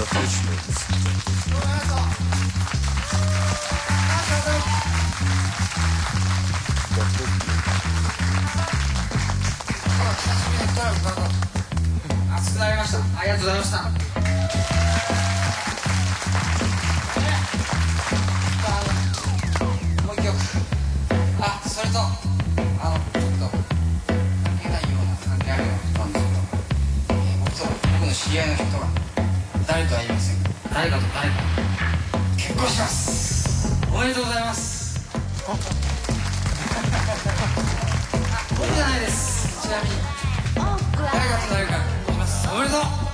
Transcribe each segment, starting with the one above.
ありがとうございました。ねあのもう一曲あそれとあのちょっと関係なような関係あるような人なんですけど、えー僕と僕の知り合いの人が。誰とは言いません誰かと誰か結婚します。おめでとうございます。あ僕じゃないです。ちなみに。誰かと誰か結婚しますおめでとう。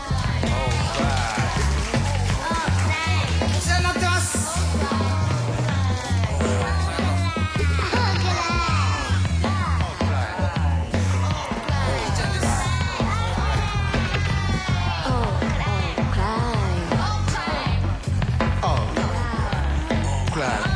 back.